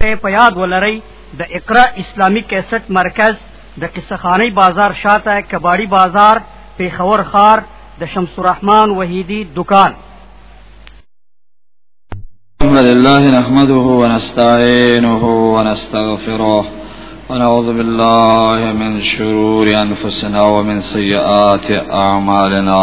په یاد ولرئ د اقرا اسلامی کیسټ مرکز د قصخانی بازار شاته کباړی بازار پیښور خار د شمس الرحمن وحیدی دکان الحمد لله نحمده ونستعينه ونستغفره ونعوذ بالله من شرور أنفسنا ومن سيئات أعمالنا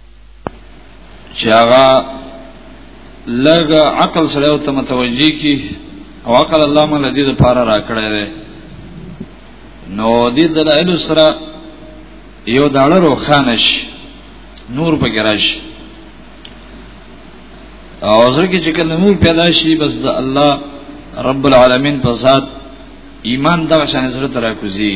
چې هغه لږ عقل سره او ته متوجي کی او عقل الله مله دې لپاره راکړی دی نو دې دلایل سره یو داړه روخانش نور په ګراج او زړه کې چې کله نور پیدا شي بس د الله رب العالمین په ذات ایمان دا شان زړه ترا کوزي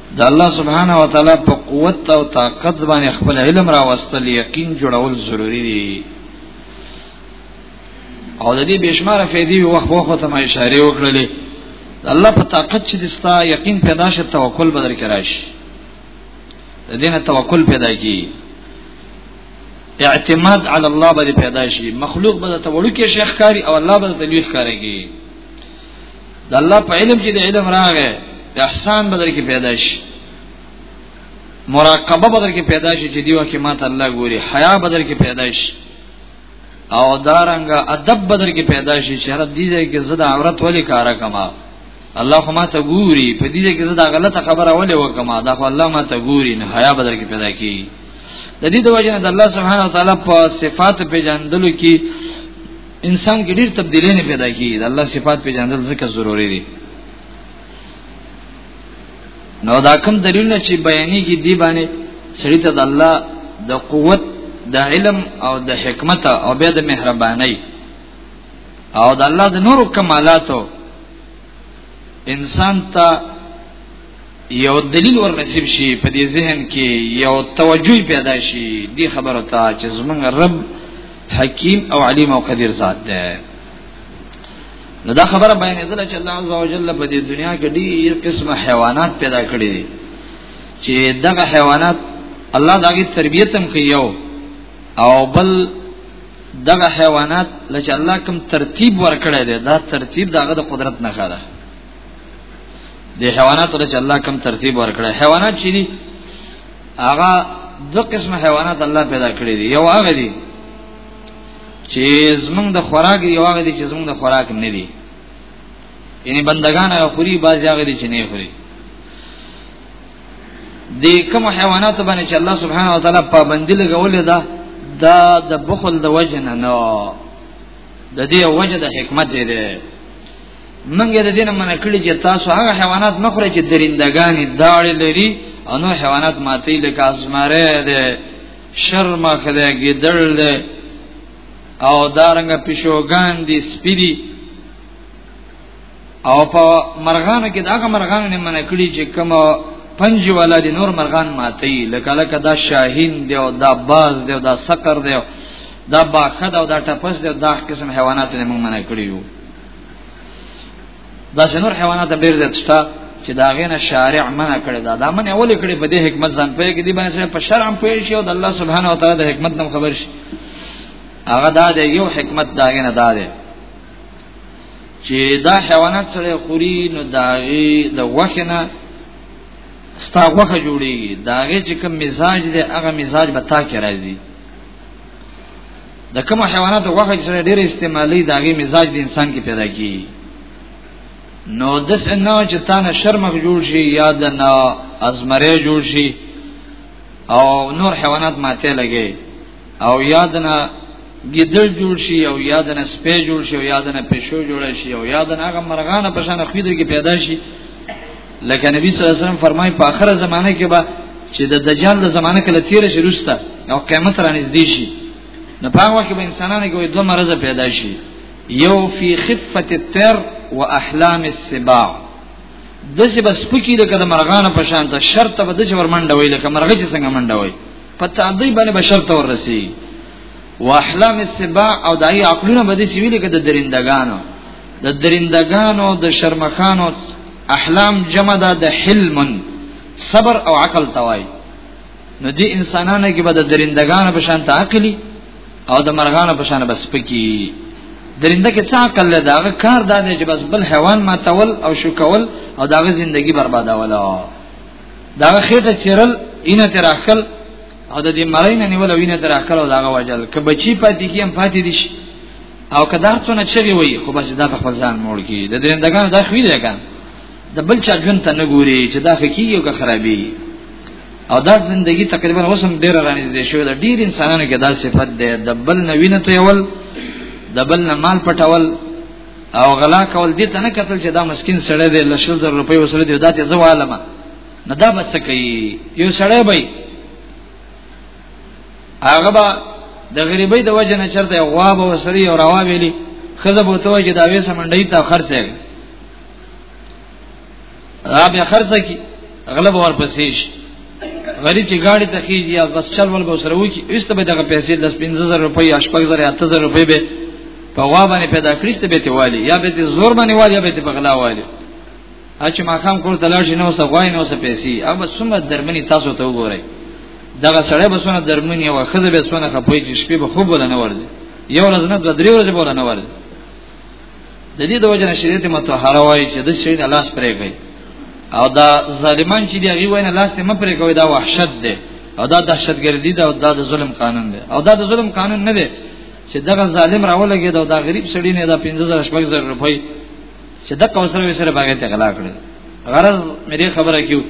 د الله سبحانه و تعالی په قوت او طاقت باندې خپل علم را وستل یقین جوړول ضروری دی او د دې بشمار فائدې وخت وخت ته ما اشاره وکړلې الله په طاقت چې دستا یقین پیدا شه توکل بدر کې راشي د دې نه توکل پیدا کی اعتماد علی الله باندې پیدا شي مخلوق باندې توړو کې شیخ کاری او الله باندې تلوي ښکارېږي د الله په علم کې د علم راغې احسان بدر کې پیدا شي مراقبه بدر کې پیدا شي چې دیو کې ماته الله ګوري حیا بدر کې پیدا شي او دارنګ ادب بدر کې پیدا شي چې هر دې ځای کې زړه عورت ولې کارا کما الله خو ما ته ګوري په دې کې زه دا غلطه خبره ولې وکم دا خو الله ما ته ګوري نه حیا بدل کې پیدا کی د دې د وجه د الله سبحانه وتعالى په صفات پیژندلو کې انسان کې ډېر تبدیلی نه پیدا کیږي د الله صفات په جاندل ذکر ضروری دي نو دا کوم دلیل نه چې بیانې کې دی باندې سړی ته د الله د قوت د علم او د حکمت او بیا د مهرباني او د الله د نور کمالاتو انسان ته یو دلیل ور نصیب شي په دې ذهن کې یو توجه پیدا شي دی خبره ته چې زمونږ رب حکیم او علیم او قدیر ذات ده نو دا خبره باندې زله چې الله عزوجل په دې دنیا کې ډیر قسمه حیوانات پیدا کړي دي چې دغه حیوانات الله دغه تربیت هم کوي او بل دغه حیوانات لکه الله کوم ترتیب ورکړی دی دا ترتیب دغه د قدرت نه خاله د حیوانات لکه الله کوم ترتیب ورکړی حیوانات چې دي هغه دو قسم حیوانات الله پیدا کړی دي یو هغه دي چې زمونږ د خوراک یو هغه دي چې زمونږ د خوراک نه دي یعنی بندگان هغه خوري باز هغه دي چې نه خوري د کوم حیوانات باندې چې الله سبحانه و تعالی پابندي لګولې ده دا د بخل د وجه نه نو د دې وجه د حکمت دی منګه د دینه منه کړی چې تاسو هغه حیوانات مخره چې درندګانی داړي لري او نو حیوانات ماتې لکه ازمره ده شرم خله ګدړ ده او دارنګ پښوګان دي سپری او په مرغانو کې داغه مرغانو نه منع کړی چې کما پنج والا دي نور مرغان ماتي لکه لکه دا شاهین دی او دا باز دی او دا صقر دی دا باخد او دا ټپس دی دا قسم حیوانات نه موږ منع کړی یو دا نور حیوانات ډیر زیات شته چې دا غینه شارع منع کړی دا دا منع ولې کړی په دې حکمت ځان پوهې کې دی باندې په شرع پوهې شي او د الله سبحانه و تعالی د حکمت نم خبر شي هغه دا دی یو حکمت دا غینه دا دی چې دا حیوانات سره خوري نو داغي د وښنه ستا وښه جوړيږي داغي چې کوم مزاج دی هغه مزاج به تا کې راځي د کوم حیوانات وښه چې سره ډېر استعمالي داغي مزاج د انسان کې پیدا کیږي نو د سنا چې تا نه شرمخ جوړ شي یا د نا ازمره جوړ شي او نور حیوانات ماته لګي او یادنا ګیدړ جوړ شي او یادنه سپې جوړ شي او یادنه پښو جوړ شي او یادنه هغه مرغانه په شان خویدر کې پیدا شي لکه نبی صلی الله علیه وسلم فرمایي په آخره زمانه کې به چې د دجال د زمانه کله تیر شي روسته او قیامت را نږدې شي نو په هغه کې به انسانانو کې دوه مرزه پیدا شي یو فی خفه التر واحلام السباع دسه بس پکی د کده مرغانه په شان ته شرط به دسه ورمنډه وی لکه مرغه چې څنګه منډه وی په تعدی باندې بشر تور رسی واحلام السباع او دای عقلونه به دې سویل کې د درندگانو د درندگانو د شرمخانو احلام جمع ده د حلم صبر او عقل توای نو دې انسانانو کې به د درندگانو په شان تعقلی او د مرغانو په شان بس پکی درنده کې څه عقل له داغه کار دا دی چې بس بل حیوان ماتول او شکول او داغه ژوندۍ بربادوله دا خېټه چیرل اینه تر اخل او د دې مړی نه نیول وینه تر اخل او دا وجل که بچی پاتې کیم پاتې دي او که دا څونه چغي وي خو بس دا په خپل ځان موړ کی د دې دغه دا خوی دی کنه د بل چا ژوند ته نه ګوري چې دا حقيقي او که خرابي او دا زندگی تقریبا وسم ډیر رانیز دي شو دا ډیر انسانانو کې دا صفت ده د بل نه وینې تو یول د بل نه مال پټول او غلا کول دي ته نه کتل چې دا مسكين سړی دی لشل زر روپۍ وسره دی دا ته زوالمه نه دا بس کوي یو سړی به هغه به د غریبۍ د وجه نه چرته غوا به وسري او روا ویلي خزه به توجه دا وې سمندې ته خرڅه دا بیا خرڅه کی غلب ور پسیش غریب چې گاډي ته کیږي یا بس چل ول به سره وکی ایسته به دغه پیسې 10 15000 روپۍ یا 8000 8000 روپۍ به په وا باندې پیدا کړیسته به تی والی یا به تی زور باندې والی یا به تی بغلا والی اچ ما خام کول تلل شي نو څه غوای نو څه پیسې او بس سم درمنی تاسو ته وګورئ دغه سړی به سونه درمنی او خزه به سونه خپوي چې شپې به خوب ولا نه ورځي یو ورځ نه دوه درې ورځې به ولا نه ورځي د دې د وجنه شریعت متطهره وایي چې د شین لاس پرې کوي او دا ظالمان چې دی هغه وینه لاس ته مپرې کوي دا وحشت دی او دا دهشتګردي ده او دا د ظلم قانون دی او دا د ظلم قانون نه دی چې دغه ظالم راولګي دا, دا غریب سړی نه دا 15000 شپږزر روپۍ چې د کوثر وسره باغې ته غلا کړل غرض مې خبره کیو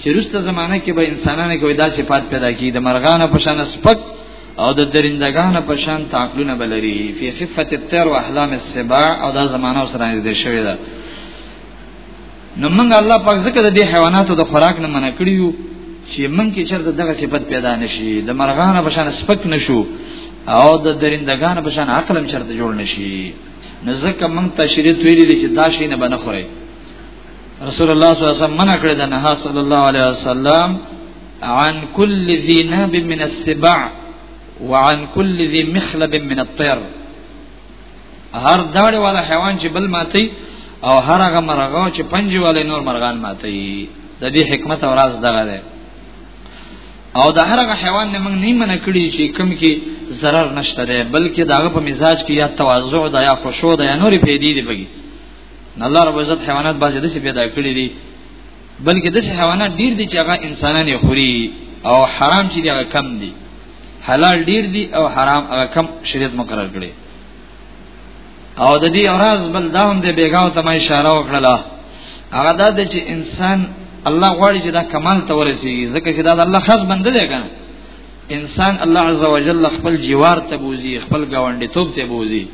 چې روسته زمانہ کې به انسانانو کې داسې پات پیدا کی د مرغانو په شان سپک او د درندگان په شان تعقلونه بلری فی خفه الطير واحلام السباع او دا زمانہ سره نږدې شوی ده نو موږ الله پاک ذکر د حیواناتو د خوراک نه منع کړیو چې موږ کې چرته دغه صفت پیدا نشي د مرغان په شان سپک نشو او د درندگان په شان عقل هم چرته جوړ نشي نو ځکه موږ تشریح ویلې چې دا شی نه بنه خوري رسول الله صلی الله علیه وسلم منع کړی دا نه صلی الله علیه وسلم عن كل ذي ناب من السباع وعن كل ذي مخلب من الطير هر داړي والا حیوان چې بل ماتي او هر هغه مرغه چې پنځه والے نور مرغان ماتي د دې حکمت او راز دغه ده او د هر هغه حیوان نه موږ نه منع کړی چې کم کې zarar نشته ده بلکې داغه په مزاج کې یا تواضع ده یا خشوع ده یا نورې پیدې دي بګي الله رب عزت حیوانات باندې د څه پیدا کړی دي بلکې داسې حیوانات ډیر دي چې هغه انسانان یې خوري او حرام چې هغه کم دي حلال ډیر دي او حرام هغه کم شریعت مقرر کړي او د دې اورز بل داوند بیګاو ته ما اشاره وکړه هغه دا د چې انسان الله غواړي چې دا کمال ته ورسیږي ځکه چې دا د الله خاص بنده دی کنه انسان الله عزوجل خپل جوار ته بوزي خپل گاونډي توپ ته بوزي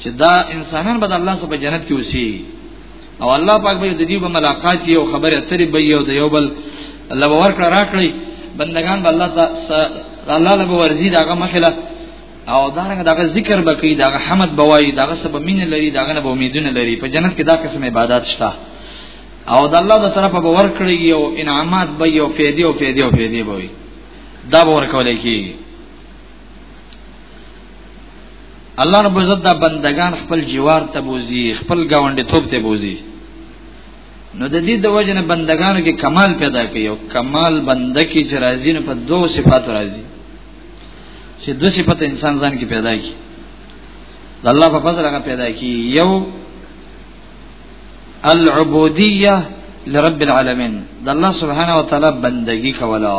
چې دا انسانان به د الله سره په جنت کې وسی او الله پاک به د دې په ملاقات یو خبره اترې به یو د یو بل الله باور کړ راکړي بندگان به الله تعالی الله له ورزي داغه مخله او داغه داغه ذکر به کوي داغه حمد به وایي داغه سبب مين لري داغه نه به امیدونه لري په جنت کې دا قسم عبادت شته او د الله د طرفه به ورکړي یو انعامات به یو فیدی او فیدی او فیدی به وي دا به ورکول کیږي الله رب عزت دا بندگان خپل جوار ته بوزي خپل گاونډي توپ ته بوزي نو د دې د وجنه بندگانو کې کمال پیدا کوي او کمال بنده کې چې راځي نو په دوه صفات راځي چې دوه صفات انسان ځان کې پیدا کی د الله په فضل هغه پیدا کی یو العبودیه لرب العالمین د الله سبحانه و تعالی بندگی کولا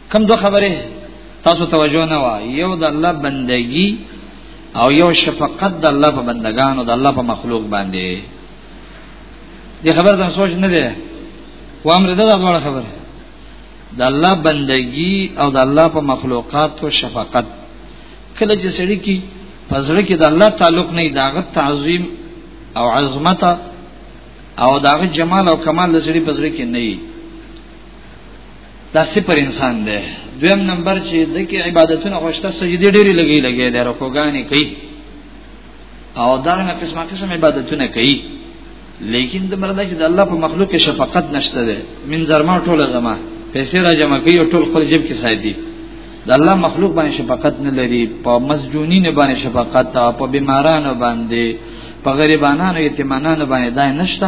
کم دو خبره تاسو توجه نه وای یو د الله بندگی او یو شفقت د الله په بندگانو د الله په مخلوق باندې دې خبره ته سوچ نه دی و امر ده دا ډول خبره د الله بندگی او د الله په مخلوقات او شفقت کله چې سړی کی پزړه کې د الله تعلق نه داغت تعظیم او عظمت او داغه جمال او کمال د سړي پزړه کې نه دا سپر انسان دی دویم نمبر چې د کې عبادتونه خوشته سجدي ډېری لګي لګي د رکوګانی کوي او دا نه قسمه قسم عبادتونه کوي لیکن د مرده چې د الله په مخلوق کې شفقت نشته ده من زرما ټوله زما پیسې را جمع کوي او ټول خپل جیب کې ساتي د الله مخلوق باندې شفقت نه لري په مسجونین باندې شفقت او په بیمارانو باندې په غریبانو یتیمانو باندې دا نشته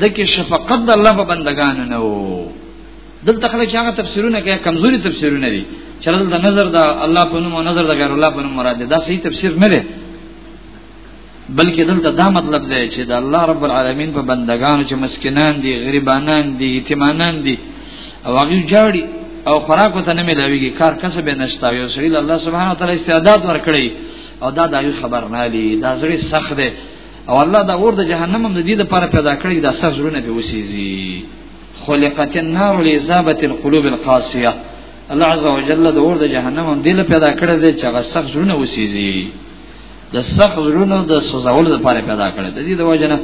دکې شفقت د الله په بندگانو نه وو دلته خلک چې هغه تفسیرونه کوي کمزوري تفسیرونه دي چې دلته نظر د الله په نوم او نظر د غیر الله په نوم مراد دا صحیح تفسیر نه دی بلکې دلته دا مطلب دی چې د الله رب العالمین په بندگانو چې مسکینان دي غریبانان دي یتیمانان دي او هغه جاړي او خوراک ته نه ملاويږي کار کسب نه شته یو سړي الله سبحانه وتعالى استعداد ورکړي او دا د خبر نه لري دا زړه سخت دی او الله دا اور د جهنم هم د دې لپاره پیدا کړی دا سر زړونه به وسیږي خلقت النار لعذابه القلوب القاسيه الله عز وجل د اور د جهنم هم دې لپاره پیدا کړی دی چې هغه سر زړونه وسیږي د سر زړونه د سوزول لپاره پیدا کړی دی د وجنه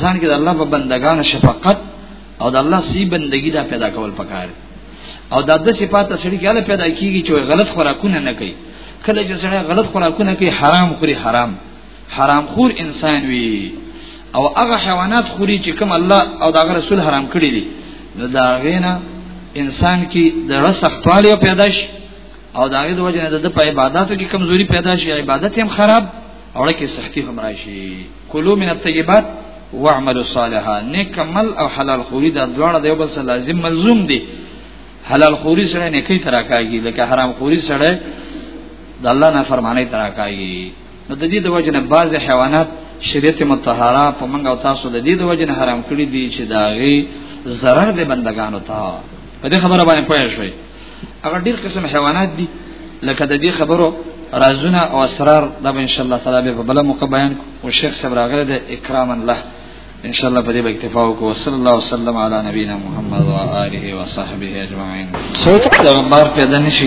ځان کې د الله په بندگان شفقت او د الله سی بندگی دا پیدا کول پکار او دا د صفات سړي کې الله پیدا کیږي چې غلط خوراکونه نه کوي کله چې سړی غلط خوراکونه کوي حرام خوري حرام حرام خور انسان وي او هغه حیوانات خوري چې کوم الله او دا رسول حرام کړی دي نو دا غینا انسان کې د رسختوالي پیدا شي او دا غي د وجه نه د په عبادتو کې کمزوري پیدا شي عبادت هم خراب او لکه سختی هم راشي کلو من الطيبات واعملوا صالحا نیک عمل او حلال خوري دا دواړه د یو بل سره لازم ملزوم دي حلال خوري سره نیکی تراکاږي لکه حرام خوري سره د الله نه فرمانه تراکاږي نو د دې د وجنه بعض حیوانات شریعت متطهره په منګه او تاسو د دې د وجنه حرام کړی دي چې داغي zarar د بندگانو ته په دې خبره باندې پوه شئ هغه ډیر قسم حیوانات دي لکه د دې خبرو رازونه او اسرار دا به ان شاء الله تعالی به بل موقع بیان او شیخ صاحب راغله د اکرام الله ان شاء الله په دې به اکتفا وکړو صلی الله وسلم علی نبینا محمد و آله و صحبه اجمعین سوچ پیغمبر پیدا نشي